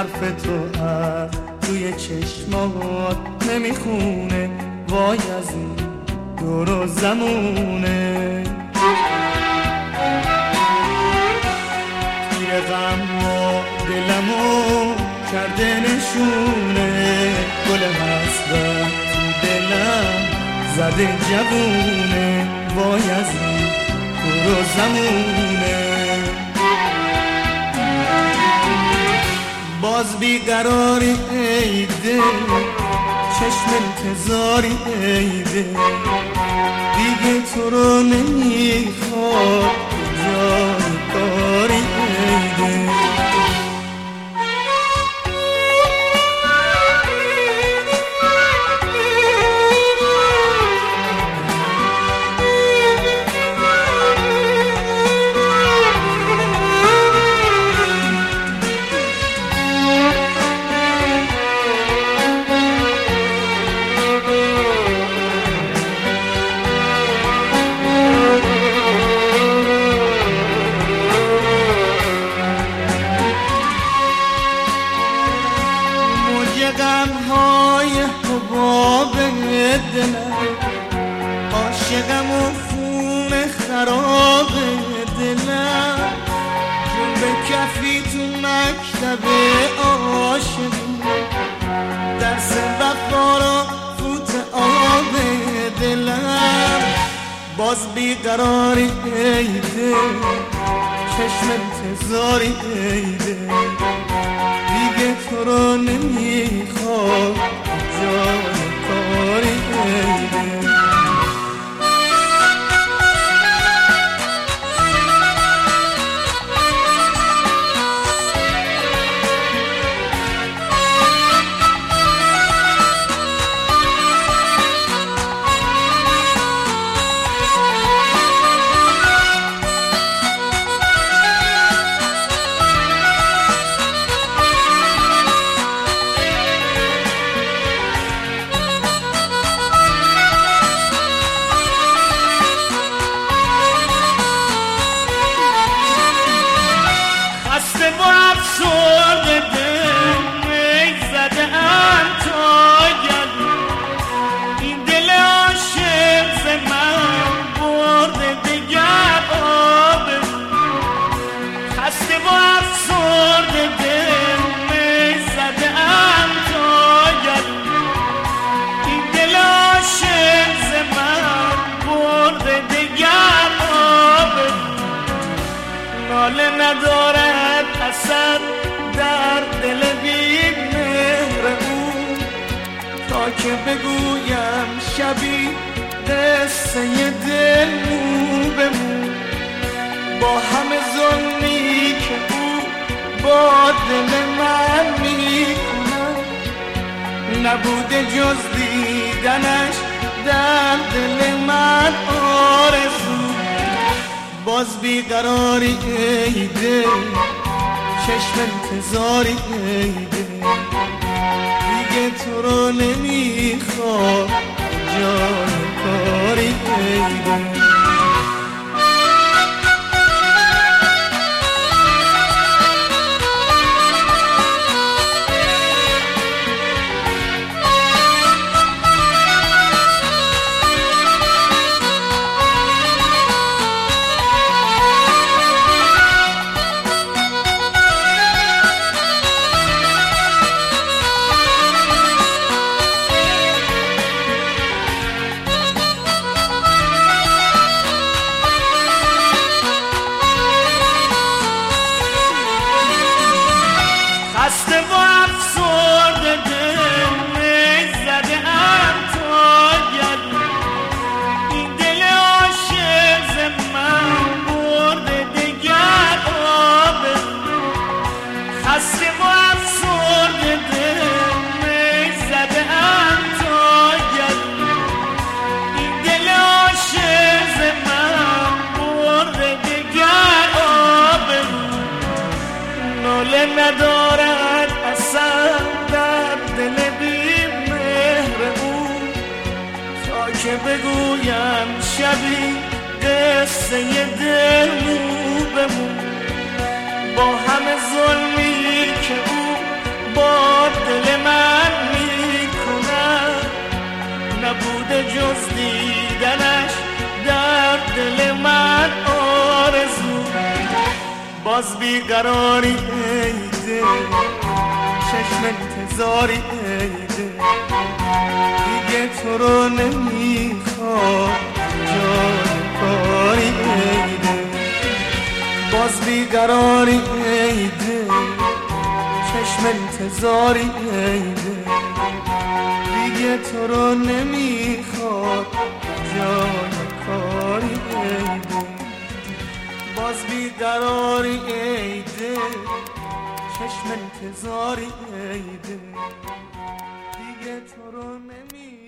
حرف تو از توی چشمات نمی‌خونه. وای از این دور و زمونه. توی غم و دلمو کرده نشونه. گل حسرت تو دلم زده جوونه. وای از این دور و زمونه. باز بیقراری ای دل. چشم انتظاری ای دل. دیگه تو رو نمی‌خواد عاشقم و خون خراب دلم. جون به کفی تو مکتب عاشقی درس وفا را فوت آب دلم. باز بیقراری ای دل چشم انتظاری ای دل دیگه تو رو نمی‌خواد جای ندارد در دل تا که بگویم شبی قصه دل مو به مو. با همه ظلمی دل من می‌کند نبوده جز دیدنش در دل من. آرزو. باز بیقراری ای دل چشم انتظاری ای دل دیگه تو رو نمی‌خواد جای کاری ای دل ناله ندارد اصلا در دل بی مهر تا که بگویم شبی قصه قصه دل مو بمون با همه ظلمی که او با دل من می‌کنه نبوده جز دیدنش در دل من. باز بیقراری ای دل چشم انتظاری ای دل دیگه تو رو نمی‌خواد جان کاری ای دل باز بیقراری ای دل چشم انتظاری ای دل دیگه تو رو نمی‌خواد جان بیقراری ای دل چشم انتظاری ای دل دیگه تو رو نمی